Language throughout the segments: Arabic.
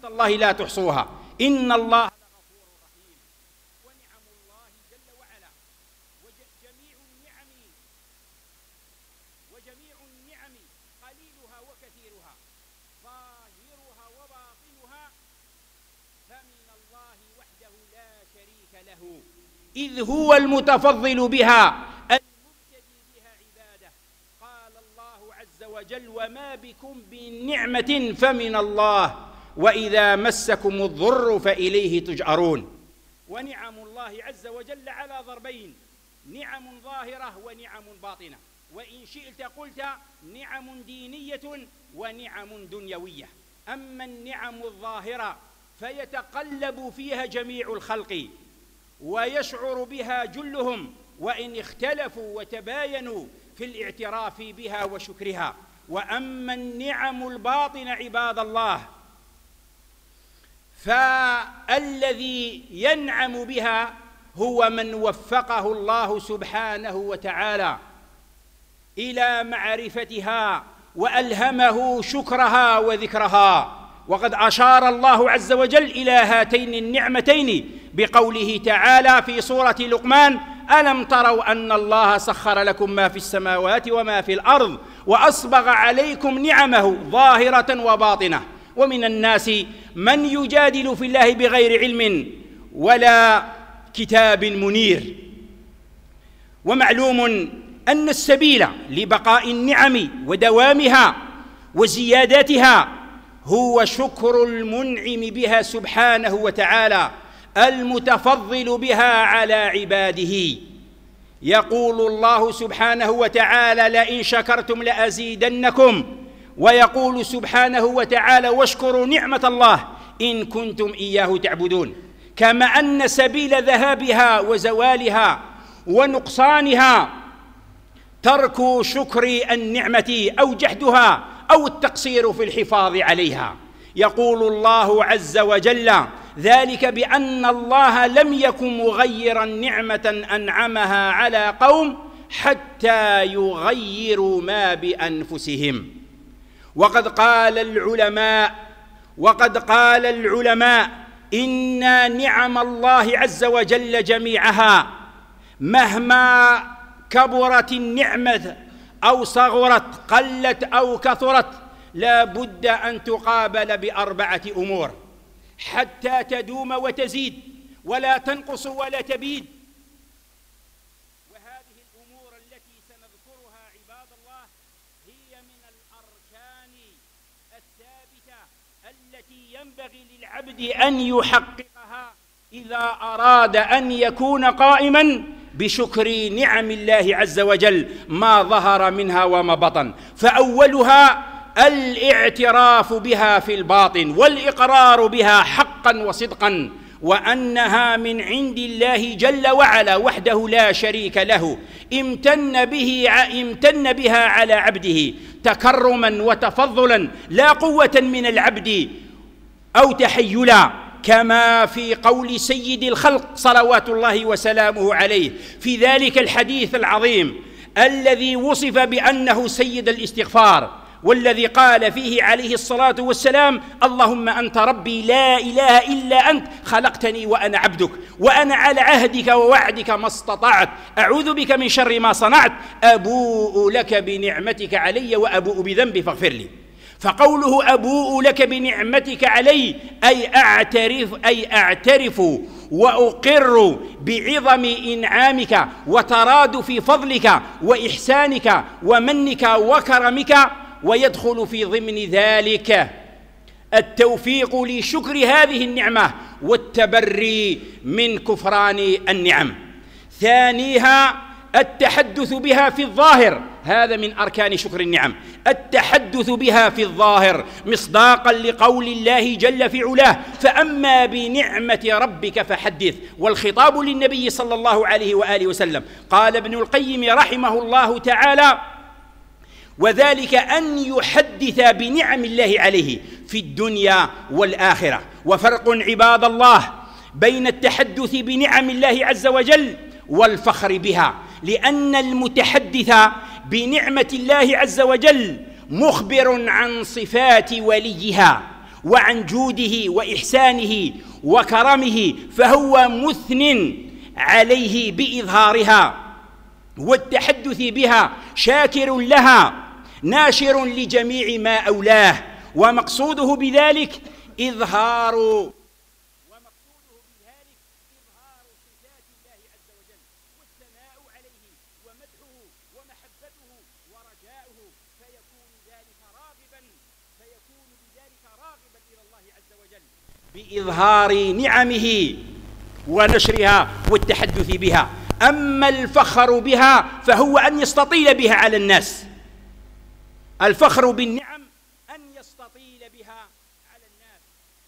نعمة الله لا تحصوها. إن الله النعم وجميع النعم قليلها وكثيرها ظاهرها وباطنها فمن الله إذ هو المتفضل بها وجل وما بكم من نعمة فمن الله. وإذا مسكم الضر فإليه تجأرون. ونعم الله عز وجل على ضربين نعم ظاهرة ونعم باطنة. وإن شئت قلت نعم دينية ونعم دنيوية. أما النعم الظاهرة فيتقلب فيها جميع الخلق ويشعر بها جلهم وإن اختلفوا وتباينوا في الاعتراف بها وشكرها. وأما النعم الباطنة عباد الله فالذي ينعم بها هو من وفقه الله سبحانه وتعالى إلى معرفتها وألهمه شكرها وذكرها. وقد أشار الله عز وجل إلى هاتين النعمتين بقوله تعالى في سورة لقمان ألم تروا أن الله سخر لكم ما في السماوات وما في الأرض واسبغ عليكم نعمه ظاهرة وباطنة. ومن الناس من يجادل في الله بغير علم ولا كتاب منير. ومعلوم أن السبيل لبقاء النعم ودوامها وزياداتها هو شكر المنعم بها سبحانه وتعالى المتفضل بها على عباده. يقول الله سبحانه وتعالى لئن شكرتم لأزيدنكم ويقول سبحانه وتعالى واشكروا نعمة الله إن كنتم إياه تعبدون. كما أن سبيل ذهابها وزوالها ونقصانها ترك شكر النعمة أو جحدها أو التقصير في الحفاظ عليها. يقول الله عز وجل ذلك بأن الله لم يكن مغيرا نعمة أنعمها على قوم حتى يغيروا ما بأنفسهم. وقد قال العلماء وقد قال العلماء ان نعم الله عز وجل جميعها مهما كبرت النعمة أو صغرت قلت أو كثرت لا بد أن تقابل بأربعة أمور حتى تدوم وتزيد ولا تنقص ولا تبيد وهذه الأمور التي سنذكرها عباد الله هي من الاركان الثابته التي للعبد أن يحققها إذا أراد أن يكون قائما بشكر نعم الله عز وجل ما ظهر منها وما بطن. فأولها الاعتراف بها في الباطن والإقرار بها حقا وصدقا وأنها من عند الله جل وعلا وحده لا شريك له. امتن به امتن بها على عبده تكرما وتفضلا لا قوة من العبد أو تحيلا كما في قول سيد الخلق صلوات الله وسلامه عليه. في ذلك الحديث العظيم الذي وصف بأنه سيد الاستغفار والذي قال فيه عليه الصلاة والسلام اللهم أنت ربي لا إله إلا أنت خلقتني وأنا عبدك وأنا على عهدك ووعدك ما استطعت. أعوذ بك من شر ما صنعت أبوء لك بنعمتك علي وأبوء بذنبي فاغفر لي. فقوله أبوء لك بنعمتك علي أي أعترف أي أعترف وأقر بعظم إنعامك وترادف فضلك وإحسانك ومنك وكرمك ويدخل في ضمن ذلك التوفيق لشكر هذه النعمة والتبري من كفران النعم. ثانيها التحدث بها في الظاهر. هذا من أركان شكر النعم. التحدث بها في الظاهر مصداقا لقول الله جل في علاه فأما بنعمة ربك فحدث. والخطاب للنبي صلى الله عليه وآله وسلم. قال ابن القيم رحمه الله تعالى وذلك أن يحدث بنعم الله عليه في الدنيا والآخرة. وفرق عباد الله بين التحدث بنعم الله عز وجل والفخر بها. لأن المتحدث بنعمة الله عز وجل مخبر عن صفات وليها وعن جوده وإحسانه وكرمه فهو مثن عليه بإظهارها والتحدث بها شاكر لها ناشر لجميع ما أولاه ومقصوده بذلك إظهار ومقصوده بذلك اظهار صفات الله عز وجل والثناء عليه ومدحه ومحبته ورجاؤه فيكون ذلك راغبا فيكون بذلك راغبا إلى الله عز وجل. بإظهار نعمه ونشرها والتحدث بها. أما الفخر بها فهو أن يستطيل بها على الناس. الفخر بالنعم أن يستطيل بها على الناس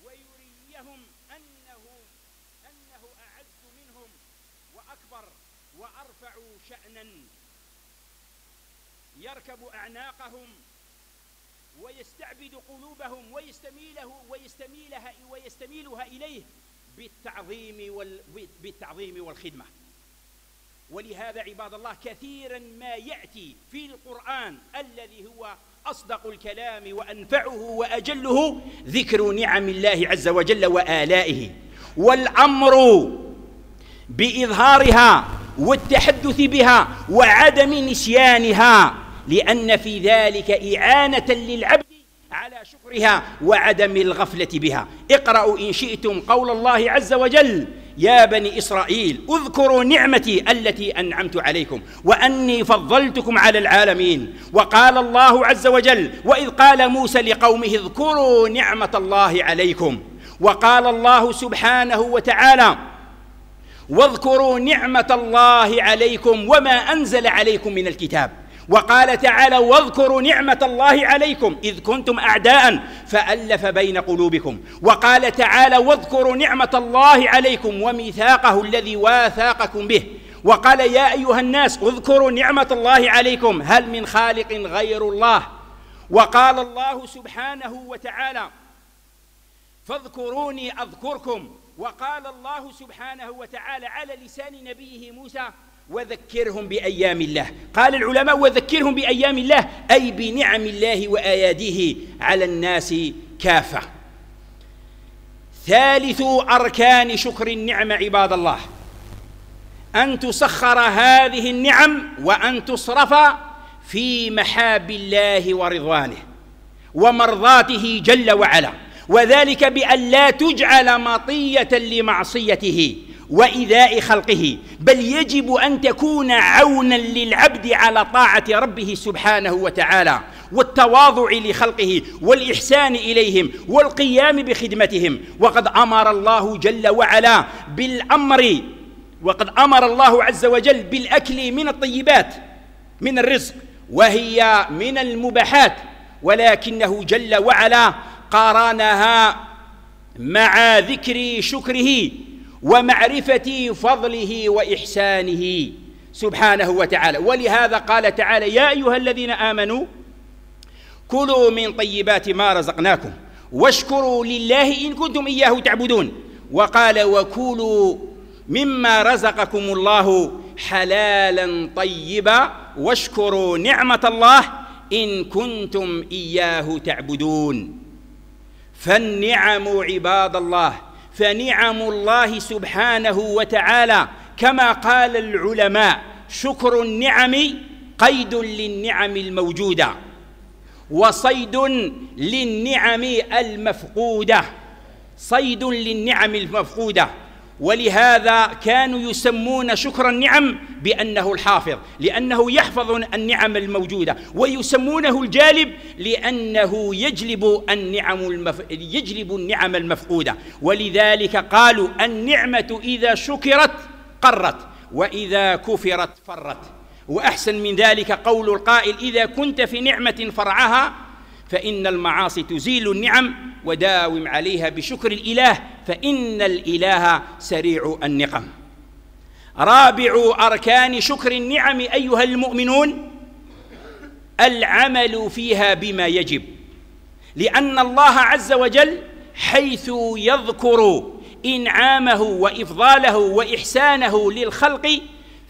ويريهم أنه أنه أعز منهم وأكبر وأرفع شأنا يركب أعناقهم ويستعبد قلوبهم ويستميله ويستميلها ويستميلها إليه بالتعظيم وال بالتعظيم والخدمة. ولهذا عباد الله كثيرا ما يأتي في القرآن الذي هو أصدق الكلام وأنفعه وأجله ذكر نعم الله عز وجل وآلائه. والأمر بإظهارها والتحدث بها وعدم نسيانها لأن في ذلك إعانة للعبد على شكرها وعدم الغفلة بها. اقرأوا إن شئتم قول الله عز وجل يا بني إسرائيل اذكروا نعمتي التي أنعمت عليكم وأني فضلتكم على العالمين. وقال الله عز وجل وإذ قال موسى لقومه اذكروا نعمة الله عليكم. وقال الله سبحانه وتعالى واذكروا نعمة الله عليكم وما أنزل عليكم من الكتاب. وقال تعالى واذكروا نعمة الله عليكم إذ كنتم أعداء فألف بين قلوبكم. وقال تعالى واذكروا نعمة الله عليكم وميثاقه الذي واثاقكم به. وقال يا أيها الناس اذكروا نعمة الله عليكم هل من خالق غير الله؟ وقال الله سبحانه وتعالى فاذكروني أذكركم. وقال الله سبحانه وتعالى على لسان نبيه موسى وذكرهم بأيام الله. قال العلماء وذكرهم بأيام الله أي بنعم الله وآياده على الناس كافة. ثالث أركان شكر النعم عباد الله. أن تسخر هذه النعم وأن تصرف في محاب الله ورضوانه ومرضاته جل وعلا. وذلك بأن لا تجعل مطية لمعصيته. وايذاء خلقه بل يجب أن تكون عونا للعبد على طاعة ربه سبحانه وتعالى والتواضع لخلقه والإحسان إليهم والقيام بخدمتهم. وقد أمر الله جل وعلا بالأمر وقد أمر الله عز وجل بالأكل من الطيبات من الرزق وهي من المباحات. ولكنه جل وعلا قارنها مع ذكر شكره ومعرفة فضله وإحسانه سبحانه وتعالى. ولهذا قال تعالى يا أيها الذين آمنوا كلوا من طيبات ما رزقناكم واشكروا لله إن كنتم إياه تعبدون. وقال وكلوا مما رزقكم الله حلالا طيبا واشكروا نعمة الله إن كنتم إياه تعبدون. فالنعم عباد الله فنعم الله سبحانه وتعالى. كما قال العلماء شكر النعم قيد للنعم الموجودة وصيد للنعم المفقودة. صيد للنعم المفقودة. ولهذا كانوا يسمون شكر النعم بأنه الحافظ لأنه يحفظ النعم الموجودة ويسمونه الجالب لأنه يجلب النعم المف... يجلب النعم المفقودة. ولذلك قالوا النعمة إذا شكرت قرت وإذا كفرت فرت. وأحسن من ذلك قول القائل إذا كنت في نعمة فرعها فإن المعاصي تزيل النعم وداوم عليها بشكر الإله فإن الإله سريع النقم. رابع أركان شكر النعم أيها المؤمنون العمل فيها بما يجب لأن الله عز وجل حيث يذكر إنعامه وإفضاله وإحسانه للخلق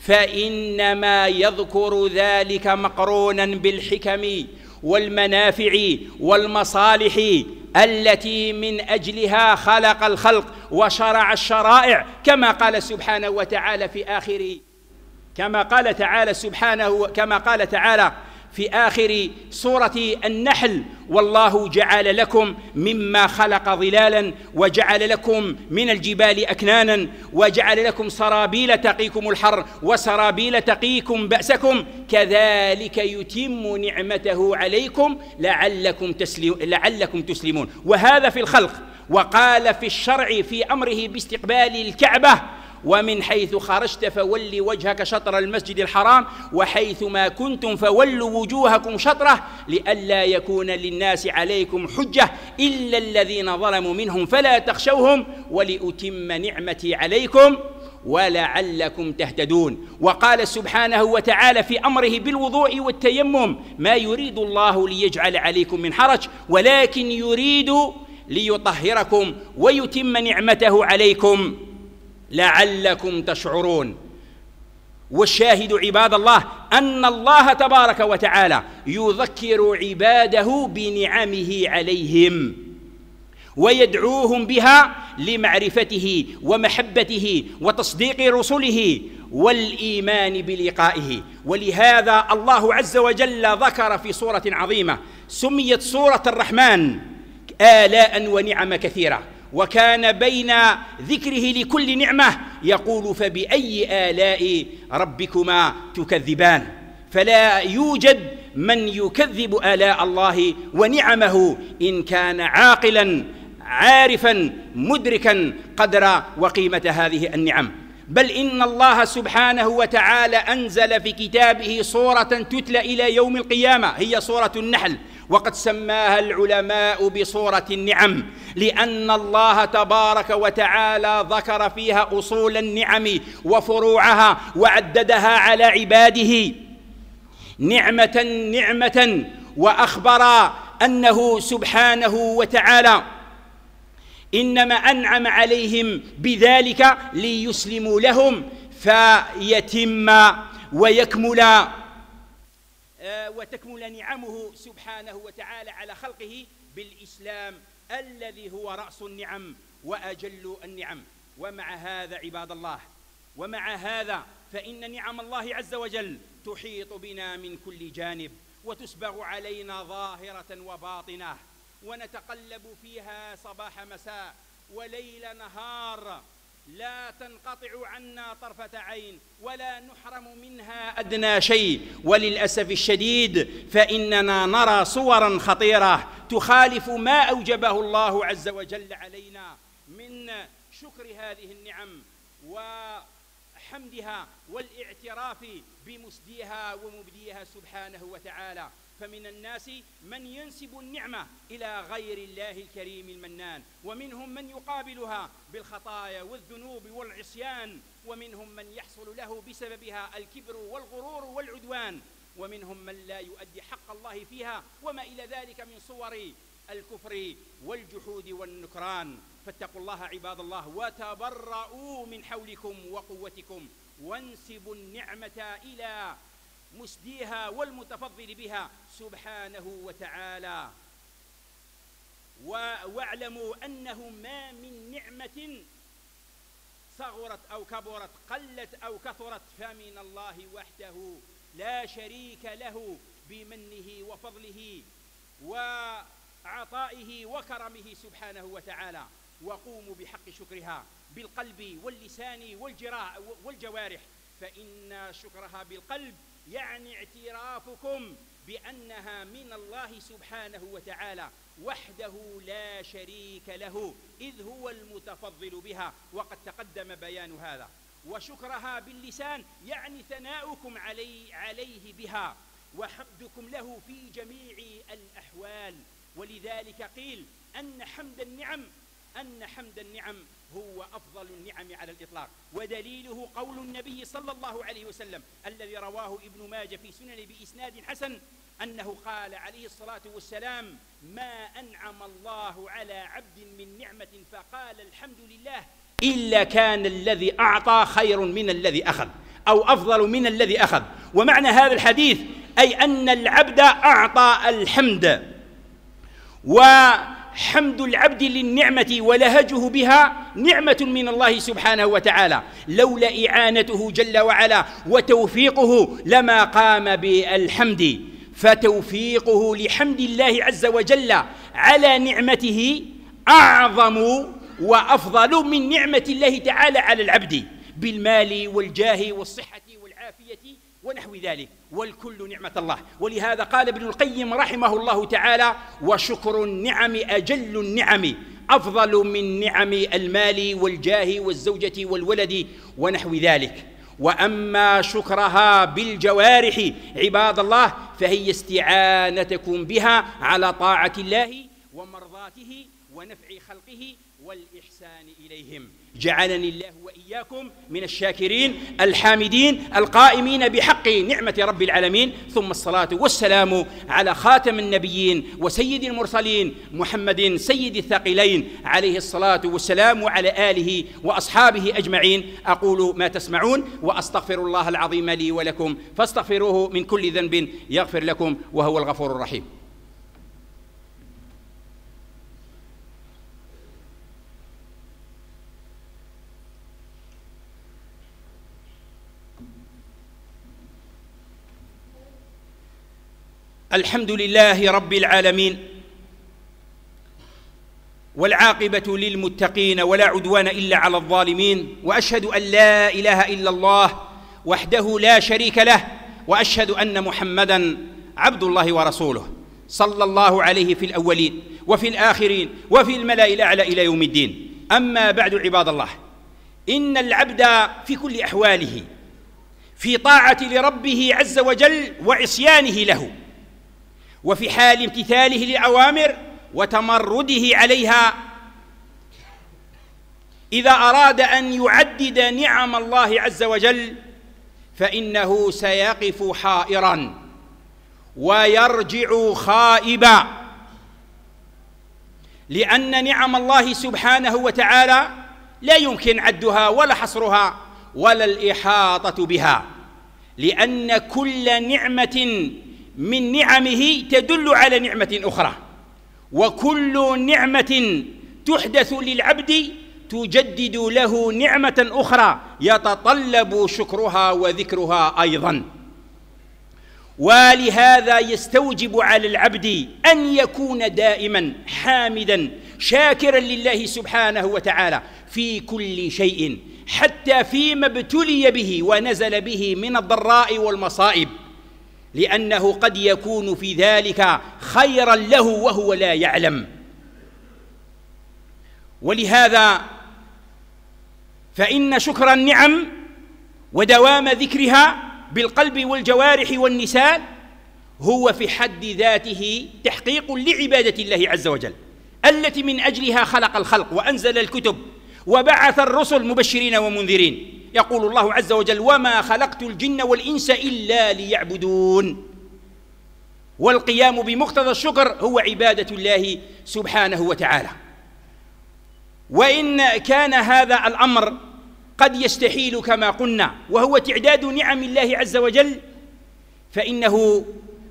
فإنما يذكر ذلك مقرونا بالحكم والمنافع والمصالح التي من أجلها خلق الخلق وشرع الشرائع كما قال سبحانه وتعالى في اخر كما قال تعالى سبحانه كما قال تعالى في آخر سورة النحل والله جعل لكم مما خلق ظلالا وجعل لكم من الجبال أكنانا وجعل لكم سرابيل تقيكم الحر وسرابيل تقيكم بأسكم كذلك يتم نعمته عليكم لعلكم, تسلم لعلكم تسلمون. وهذا في الخلق وقال في الشرع في أمره باستقبال الكعبة ومن حيث خرجت فول وجهك شطر المسجد الحرام وحيث ما كنتم فولوا وجوهكم شطره لئلا يكون للناس عليكم حجة إلا الذين ظلموا منهم فلا تخشوهم ولأتم نعمتي عليكم ولعلكم تهتدون. وقال سبحانه وتعالى في أمره بالوضوء والتيمم ما يريد الله ليجعل عليكم من حرج ولكن يريد ليطهركم ويتم نعمته عليكم. لعلكم تشعرون. والشاهد عباد الله أن الله تبارك وتعالى يذكر عباده بنعمه عليهم ويدعوهم بها لمعرفته ومحبته وتصديق رسله والإيمان بلقائه. ولهذا الله عز وجل ذكر في سورة عظيمة سميت سورة الرحمن آلاء ونعم كثيرة. وكان بين ذكره لكل نعمة يقول فبأي آلاء ربكما تكذبان؟ فلا يوجد من يكذب آلاء الله ونعمه إن كان عاقلا عارفا مدركا قدر وقيمة هذه النعم. بل إن الله سبحانه وتعالى أنزل في كتابه صورة تتلى إلى يوم القيامة هي صورة النحل. وقد سماها العلماء بصورة النعم لأن الله تبارك وتعالى ذكر فيها أصول النعم وفروعها وعددها على عباده. نعمة نعمة وأخبر أنه سبحانه وتعالى إنما أنعم عليهم بذلك ليسلموا لهم فيتم ويكمل. وتكمل نعمه سبحانه وتعالى على خلقه بالإسلام الذي هو رأس النعم وأجل النعم. ومع هذا عباد الله ومع هذا فإن نعم الله عز وجل تحيط بنا من كل جانب وتسبغ علينا ظاهرة وباطنة ونتقلب فيها صباح مساء وليل نهار لا تنقطع عنا طرفة عين ولا نحرم منها أدنى شيء. وللأسف الشديد فإننا نرى صورا خطيرة تخالف ما أوجبه الله عز وجل علينا من شكر هذه النعم وحمدها والإعتراف بمسديها ومبديها سبحانه وتعالى. فمن الناس من ينسب النعمة إلى غير الله الكريم المنان ومنهم من يقابلها بالخطايا والذنوب والعصيان ومنهم من يحصل له بسببها الكبر والغرور والعدوان ومنهم من لا يؤدي حق الله فيها وما إلى ذلك من صور الكفر والجحود والنكران. فاتقوا الله عباد الله وتبرؤوا من حولكم وقوتكم وانسبوا النعمة إلى مسديها والمتفضل بها سبحانه وتعالى. واعلموا أنه ما من نعمة صغرت أو كبرت قلت أو كثرت فمن الله وحده لا شريك له بمنه وفضله وعطائه وكرمه سبحانه وتعالى. وقوموا بحق شكرها بالقلب واللسان والجوارح فإن شكرها بالقلب يعني اعترافكم بأنها من الله سبحانه وتعالى وحده لا شريك له إذ هو المتفضل بها وقد تقدم بيان هذا. وشكرها باللسان يعني ثناؤكم علي عليه بها وحمدكم له في جميع الأحوال. ولذلك قيل أن حمد النعم أن حمد النعم هو أفضل النعم على الإطلاق ودليله قول النبي صلى الله عليه وسلم الذي رواه ابن ماجه في سنن بإسناد حسن أنه قال عليه الصلاة والسلام ما أنعم الله على عبد من نعمة فقال الحمد لله إلا كان الذي أعطى خير من الذي أخذ أو أفضل من الذي أخذ. ومعنى هذا الحديث أي أن العبد أعطى الحمد و حمد العبد للنعمة ولهجه بها نعمة من الله سبحانه وتعالى. لولا إعانته جل وعلا وتوفيقه لما قام بالحمد. فتوفيقه لحمد الله عز وجل على نعمته أعظم وأفضل من نعمة الله تعالى على العبد بالمال والجاه والصحة والعافية ونحو ذلك. والكل نعمة الله. ولهذا قال ابن القيم رحمه الله تعالى وشكر النعم أجل النعم أفضل من نعم المال والجاه والزوجة والولد ونحو ذلك. وأما شكرها بالجوارح عباد الله فهي استعانتكم بها على طاعة الله ومرضاته ونفع خلقه والإحسان إليهم. جعلني الله وإياكم من الشاكرين الحامدين القائمين بحق نعمة رب العالمين. ثم الصلاة والسلام على خاتم النبيين وسيد المرسلين محمد سيد الثقلين. عليه الصلاة والسلام وعلى آله وأصحابه أجمعين. أقول ما تسمعون وأستغفر الله العظيم لي ولكم فاستغفروه من كل ذنب يغفر لكم وهو الغفور الرحيم. الحمد لله رب العالمين والعاقبة للمتقين ولا عدوان إلا على الظالمين وأشهد أن لا إله إلا الله وحده لا شريك له وأشهد أن محمدا عبد الله ورسوله صلى الله عليه في الأولين وفي الآخرين وفي الملأ الأعلى إلى يوم الدين. أما بعد عباد الله إن العبد في كل أحواله في طاعة لربه عز وجل وعصيانه له. وفي حال امتثاله لأوامر وتمرده عليها إذا أراد أن يعدد نعم الله عز وجل فإنه سيقف حائرا ويرجع خائبا. لأن نعم الله سبحانه وتعالى لا يمكن عدها ولا حصرها ولا الإحاطة بها لأن كل نعمة من نعمه تدل على نعمة أخرى. وكل نعمة تحدث للعبد تجدد له نعمة أخرى يتطلب شكرها وذكرها أيضا. ولهذا يستوجب على العبد أن يكون دائما حامدا شاكرا لله سبحانه وتعالى في كل شيء حتى فيما ابتلي به ونزل به من الضراء والمصائب. لأنه قد يكون في ذلك خيرا له وهو لا يعلم. ولهذا فإن شكر النعم ودوام ذكرها بالقلب والجوارح والنسال هو في حد ذاته تحقيق لعبادة الله عز وجل التي من أجلها خلق الخلق وأنزل الكتب وبعث الرسل مبشرين ومنذرين. يقول الله عز وجل وما خلقت الجن والإنس إلا ليعبدون. والقيام بمقتضى الشكر هو عبادة الله سبحانه وتعالى. وإن كان هذا الأمر قد يستحيل كما قلنا وهو تعداد نعم الله عز وجل فإنه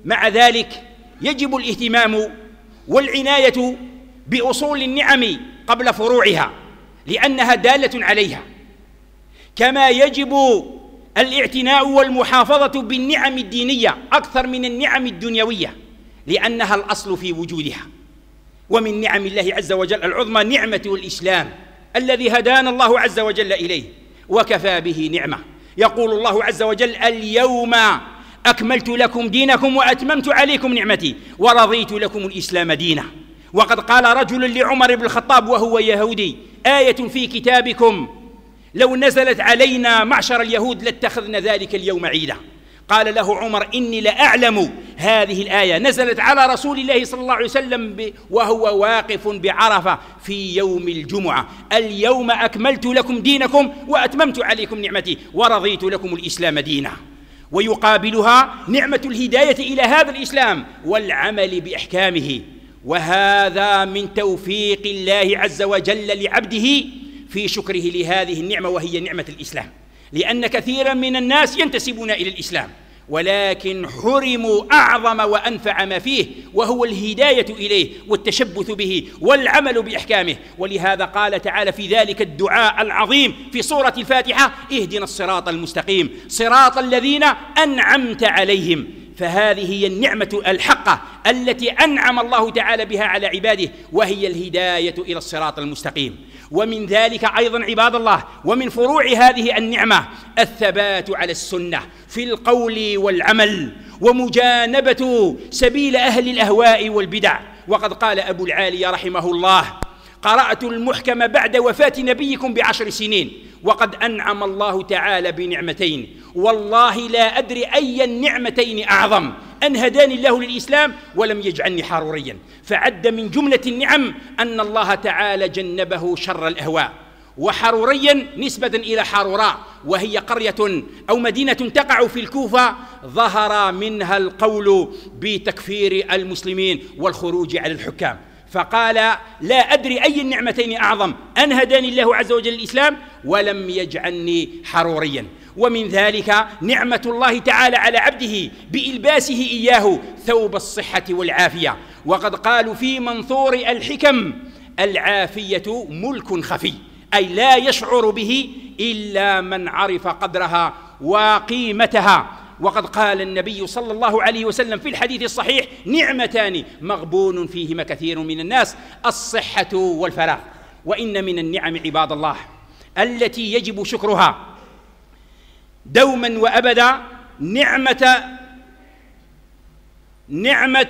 مع ذلك يجب الاهتمام والعناية بأصول النعم قبل فروعها لأنها دالة عليها. كما يجب الاعتناء والمحافظة بالنعم الدينية أكثر من النعم الدنيوية لأنها الأصل في وجودها. ومن نعم الله عز وجل العظمى نعمة الإسلام الذي هدانا الله عز وجل إليه وكفى به نعمة. يقول الله عز وجل اليوم أكملت لكم دينكم وأتممت عليكم نعمتي ورضيت لكم الإسلام دينا. وقد قال رجل لعمر بن الخطاب وهو يهودي آية في كتابكم لو نزلت علينا معشر اليهود لاتخذنا ذلك اليوم عيدا. قال له عمر إني لأعلم هذه الآية. نزلت على رسول الله صلى الله عليه وسلم وهو واقف بعرفة في يوم الجمعة. اليوم أكملت لكم دينكم وأتممت عليكم نعمتي ورضيت لكم الإسلام دينا. ويقابلها نعمة الهداية إلى هذا الإسلام والعمل بأحكامه. وهذا من توفيق الله عز وجل لعبده في شكره لهذه النعمة وهي نعمة الإسلام. لأن كثيرا من الناس ينتسبون إلى الإسلام ولكن حرموا أعظم وأنفع ما فيه وهو الهداية إليه والتشبث به والعمل بإحكامه. ولهذا قال تعالى في ذلك الدعاء العظيم في سورة الفاتحة اهدنا الصراط المستقيم صراط الذين أنعمت عليهم فهذه هي النعمة الحقة التي أنعم الله تعالى بها على عباده وهي الهداية إلى الصراط المستقيم. ومن ذلك أيضا عباد الله ومن فروع هذه النعمة الثبات على السنة في القول والعمل ومجانبة سبيل أهل الأهواء والبدع. وقد قال أبو العالي رحمه الله قرأت المحكم بعد وفاة نبيكم بعشر سنين وقد أنعم الله تعالى بنعمتين. والله لا أدري أي النعمتين أعظم. أن هداني الله للإسلام ولم يجعلني حروريا. فعد من جملة النعم أن الله تعالى جنبه شر الأهواء. وحروريا نسبة إلى حروراء وهي قرية أو مدينة تقع في الكوفة. ظهر منها القول بتكفير المسلمين والخروج على الحكام. فقال لا أدري أي النعمتين أعظم. أن هداني الله عز وجل الإسلام ولم يجعلني حروريا. ومن ذلك نعمة الله تعالى على عبده بإلباسه إياه ثوب الصحة والعافية. وقد قالوا في منثور الحكم العافية ملك خفي أي لا يشعر به إلا من عرف قدرها وقيمتها. وقد قال النبي صلى الله عليه وسلم في الحديث الصحيح نعمتان مغبون فيهما كثير من الناس الصحة والفراغ. وإن من النعم عباد الله التي يجب شكرها دوما وأبدا نعمة نعمة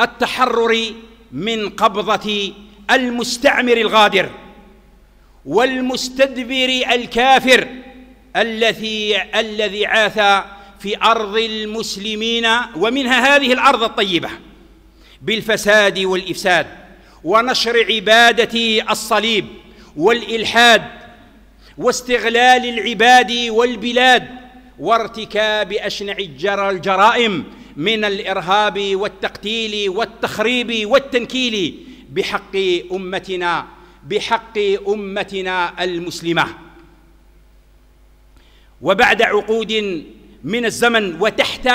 التحرر من قبضة المستعمر الغادر والمستدبر الكافر الذي الذي عاث في أرض المسلمين ومنها هذه الأرض الطيبة بالفساد والإفساد ونشر عبادة الصليب والإلحاد واستغلال العباد والبلاد وارتكاب أشنع الجرائم من الإرهاب والتقتيل والتخريب والتنكيل بحق أمتنا بحق أمتنا المسلمة. وبعد عقود من الزمن وتحت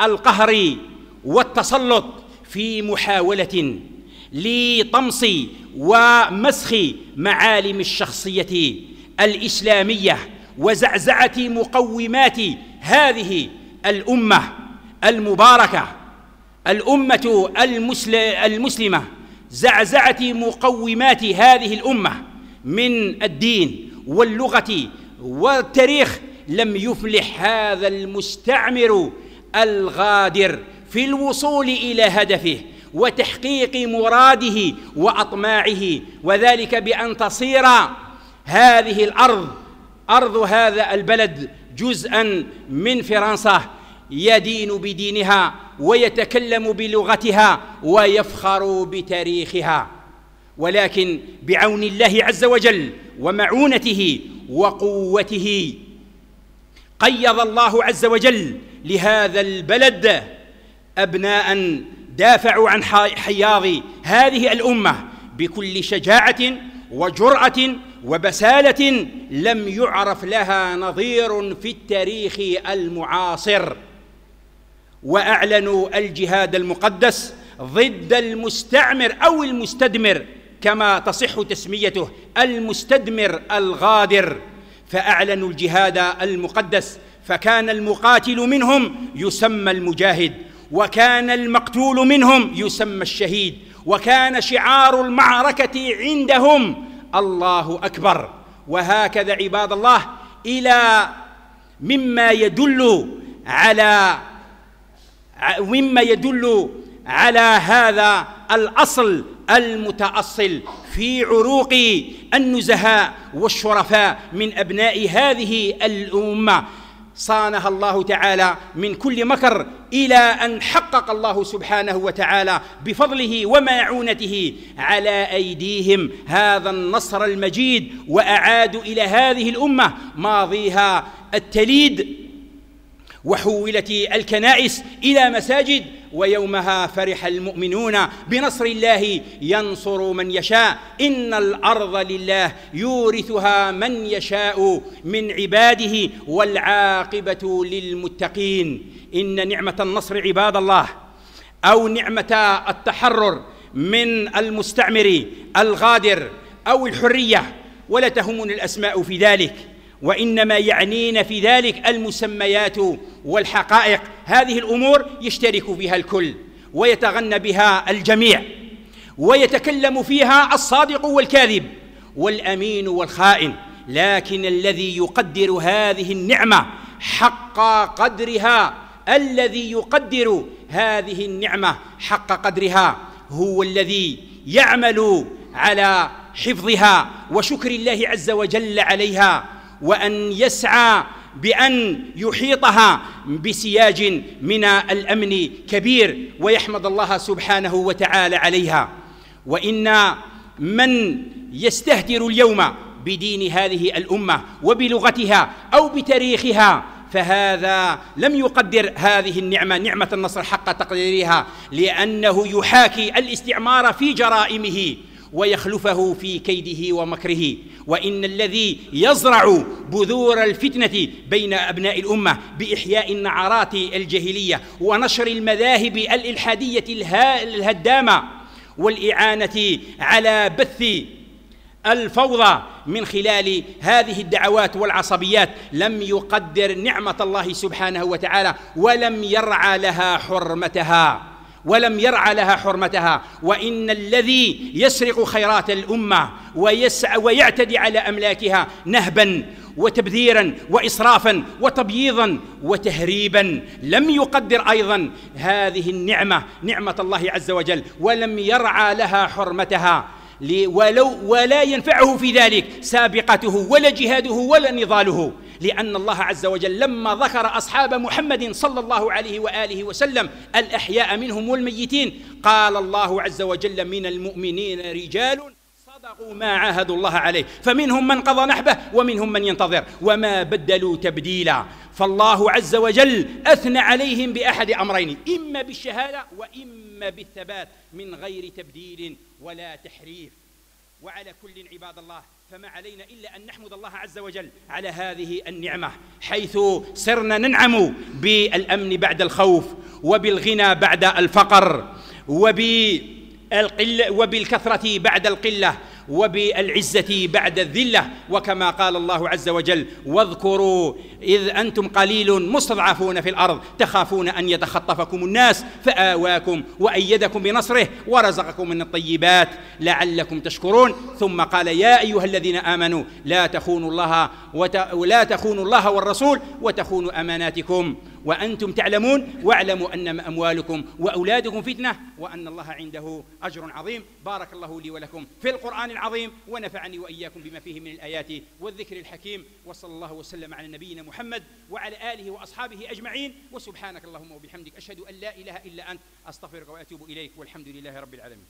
القهر والتسلط في محاولة لطمس ومسخ معالم الشخصية الإسلامية وزعزعة مقومات هذه الأمة المباركة الأمة المسلمة. زعزعة مقومات هذه الأمة من الدين واللغة والتاريخ لم يفلح هذا المستعمر الغادر في الوصول إلى هدفه وتحقيق مراده وأطماعه وذلك بأن تصير هذه الأرض أرض هذا البلد جزءا من فرنسا يدين بدينها ويتكلم بلغتها ويفخر بتاريخها. ولكن بعون الله عز وجل ومعونته وقوته قيض الله عز وجل لهذا البلد أبناء دافعوا عن حياض هذه الأمة بكل شجاعة وجرأة وبسالة لم يعرف لها نظير في التاريخ المعاصر. وأعلنوا الجهاد المقدس ضد المستعمر أو المستدمر كما تصح تسميته المستدمر الغادر. فأعلنوا الجهاد المقدس فكان المقاتل منهم يسمى المجاهد وكان المقتول منهم يسمى الشهيد وكان شعار المعركة عندهم الله أكبر. وهكذا عباد الله إلى مما يدل على مما يدل على هذا الأصل المتأصل في عروق النزهاء والشرفاء من أبناء هذه الأمة. صانها الله تعالى من كل مكر إلى أن حقق الله سبحانه وتعالى بفضله ومعونته على أيديهم. هذا النصر المجيد واعادوا إلى هذه الأمة ماضيها التليد وحولت الكنائس إلى مساجد ويومها فرح المؤمنون بنصر الله ينصر من يشاء. إن الأرض لله يورثها من يشاء من عباده والعاقبة للمتقين. إن نعمة النصر عباد الله أو نعمة التحرر من المستعمر الغادر أو الحرية ولا تهمني الأسماء في ذلك. وإنما يعنين في ذلك المسميات والحقائق. هذه الأمور يشترك فيها الكل ويتغنى بها الجميع ويتكلم فيها الصادق والكاذب والأمين والخائن. لكن الذي يقدر هذه النعمة حق قدرها الذي يقدر هذه النعمة حق قدرها هو الذي يعمل على حفظها. وشكر الله عز وجل عليها. وأن يسعى بأن يحيطها بسياج من الأمن كبير ويحمد الله سبحانه وتعالى عليها. وإن من يستهتر اليوم بدين هذه الأمة وبلغتها أو بتاريخها فهذا لم يقدر هذه النعمة نعمة النصر حق تقديرها لأنه يحاكي الاستعمار في جرائمه ويخلفه في كيده ومكره. وإن الذي يزرع بذور الفتنة بين أبناء الأمة بإحياء النعرات الجاهلية ونشر المذاهب الإلحادية الهدامة والإعانة على بث الفوضى من خلال هذه الدعوات والعصبيات لم يقدر نعمة الله سبحانه وتعالى ولم يرعى لها حرمتها. ولم يرعى لها حرمتها وإن الذي يسرق خيرات الأمة ويسعى ويعتدي على أملاكها نهبا وتبذيرا واسرافا وتبييضا وتهريبا لم يقدر أيضا هذه النعمة نعمة الله عز وجل ولم يرعى لها حرمتها ولو ولا ينفعه في ذلك سابقته ولا جهاده ولا نضاله. لأن الله عز وجل لما ذكر أصحاب محمد صلى الله عليه وآله وسلم الأحياء منهم والميتين قال الله عز وجل من المؤمنين رجال صدقوا ما عاهدوا الله عليه فمنهم من قضى نحبه ومنهم من ينتظر وما بدلوا تبديلا فالله عز وجل أثنى عليهم بأحد أمرين إما بالشهادة وإما بالثبات من غير تبديل ولا تحريف وعلى كل عباد الله فما علينا إلا أن نحمد الله عز وجل على هذه النعمة حيث صرنا ننعم بالأمن بعد الخوف وبالغنى بعد الفقر وبالقله وبالكثرة بعد القلة وبالعزة بعد الذلة. وكما قال الله عز وجل واذكروا إذ أنتم قليل مستضعفون في الأرض تخافون أن يتخطفكم الناس فآواكم وأيدكم بنصره ورزقكم من الطيبات لعلكم تشكرون. ثم قال يا أيها الذين آمنوا لا تخونوا الله ولا تخونوا الله والرسول وتخونوا أماناتكم. وأنتم تعلمون واعلموا أنما أموالكم وأولادكم فتنة وأن الله عنده أجر عظيم. بارك الله لي ولكم في القرآن العظيم ونفعني وإياكم بما فيه من الآيات والذكر الحكيم. وصلى الله وسلم على نبينا محمد وعلى آله وأصحابه أجمعين. وسبحانك اللهم وبحمدك أشهد أن لا إله إلا أنت أستغفرك وأتوب إليك والحمد لله رب العالمين.